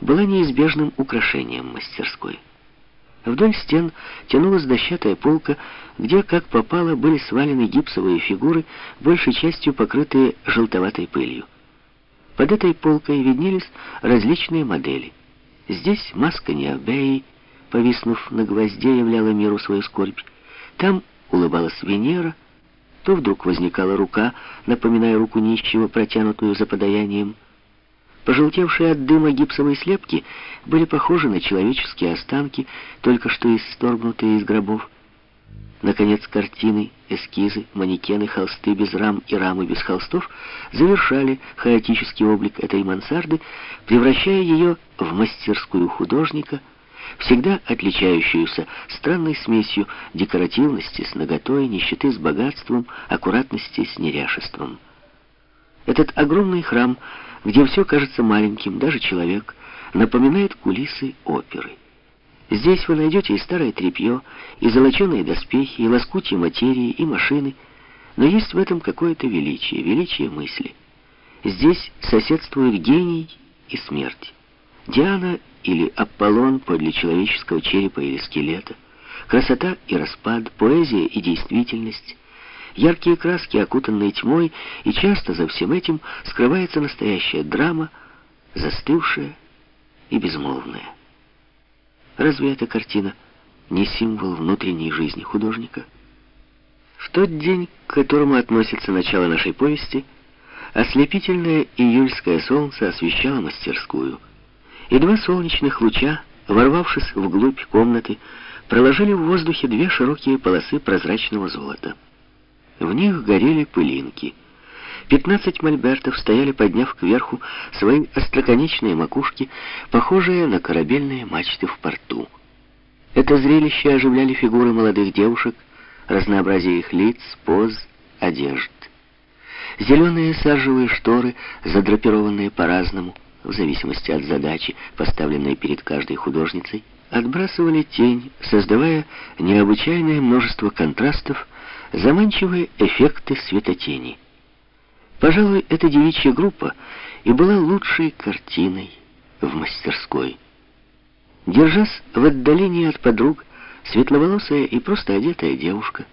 была неизбежным украшением мастерской. Вдоль стен тянулась дощатая полка, где, как попало, были свалены гипсовые фигуры, большей частью покрытые желтоватой пылью. Под этой полкой виднелись различные модели. Здесь маска Необеи, повиснув на гвозде, являла миру свою скорбь. Там улыбалась Венера, то вдруг возникала рука, напоминая руку нищего, протянутую за подаянием. Пожелтевшие от дыма гипсовые слепки были похожи на человеческие останки, только что исторгнутые из гробов. Наконец, картины, эскизы, манекены, холсты без рам и рамы без холстов завершали хаотический облик этой мансарды, превращая ее в мастерскую художника, всегда отличающуюся странной смесью декоративности с наготой, нищеты с богатством, аккуратности с неряшеством. Этот огромный храм — где все кажется маленьким, даже человек, напоминает кулисы оперы. Здесь вы найдете и старое тряпье, и золоченые доспехи, и лоскутья материи, и машины, но есть в этом какое-то величие, величие мысли. Здесь соседствуют гений и смерть. Диана или Аполлон подле человеческого черепа или скелета, красота и распад, поэзия и действительность, яркие краски, окутанные тьмой, и часто за всем этим скрывается настоящая драма, застывшая и безмолвная. Разве эта картина не символ внутренней жизни художника? В тот день, к которому относится начало нашей повести, ослепительное июльское солнце освещало мастерскую, и два солнечных луча, ворвавшись вглубь комнаты, проложили в воздухе две широкие полосы прозрачного золота. В них горели пылинки. Пятнадцать мольбертов стояли, подняв кверху свои остроконечные макушки, похожие на корабельные мачты в порту. Это зрелище оживляли фигуры молодых девушек, разнообразие их лиц, поз, одежд. Зеленые сажевые шторы, задрапированные по-разному, в зависимости от задачи, поставленной перед каждой художницей, отбрасывали тень, создавая необычайное множество контрастов, заманчивые эффекты светотени. Пожалуй, эта девичья группа и была лучшей картиной в мастерской. Держась в отдалении от подруг, светловолосая и просто одетая девушка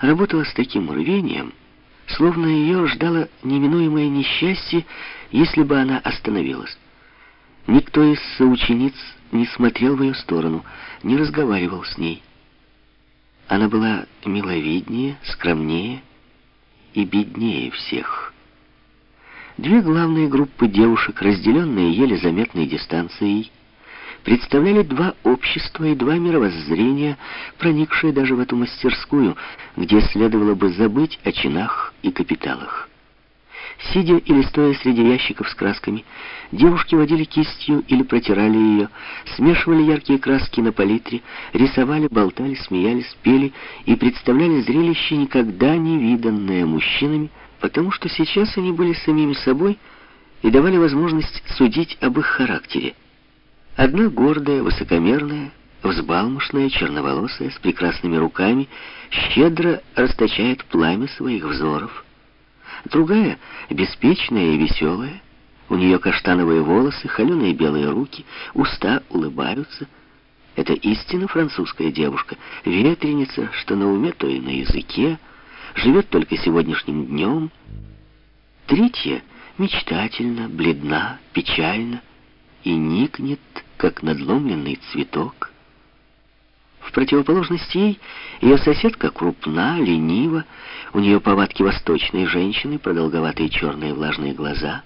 работала с таким рвением, словно ее ждало неминуемое несчастье, если бы она остановилась. Никто из соучениц не смотрел в ее сторону, не разговаривал с ней. Она была миловиднее, скромнее и беднее всех. Две главные группы девушек, разделенные еле заметной дистанцией, представляли два общества и два мировоззрения, проникшие даже в эту мастерскую, где следовало бы забыть о чинах и капиталах. Сидя или стоя среди ящиков с красками, девушки водили кистью или протирали ее, смешивали яркие краски на палитре, рисовали, болтали, смеялись, пели и представляли зрелище, никогда не виданное мужчинами, потому что сейчас они были самими собой и давали возможность судить об их характере. Одна гордая, высокомерная, взбалмошная, черноволосая, с прекрасными руками, щедро расточает пламя своих взоров — Другая, беспечная и веселая. У нее каштановые волосы, холеные белые руки, уста улыбаются. Это истинно французская девушка, ветреница, что на уме, то и на языке, живет только сегодняшним днем. Третья мечтательно, бледна, печальна и никнет, как надломленный цветок. В противоположность ей, ее соседка крупна, ленива, у нее повадки восточной женщины, продолговатые черные влажные глаза.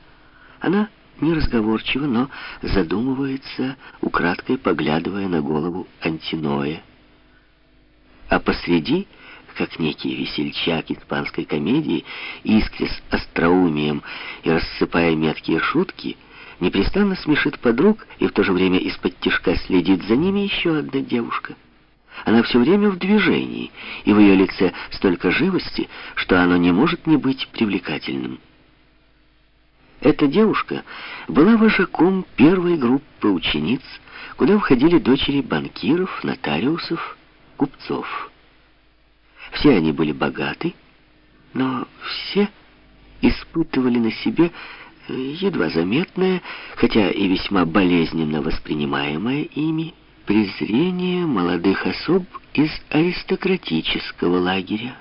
Она неразговорчива, но задумывается, украдкой поглядывая на голову Антиноя. А посреди, как некий весельчак испанской комедии, искрясь остроумием и рассыпая меткие шутки, непрестанно смешит подруг и в то же время из-под тишка следит за ними еще одна девушка — она все время в движении, и в ее лице столько живости, что оно не может не быть привлекательным. Эта девушка была вожаком первой группы учениц, куда входили дочери банкиров, нотариусов, купцов. Все они были богаты, но все испытывали на себе едва заметное, хотя и весьма болезненно воспринимаемое ими, презрение молодых особ из аристократического лагеря.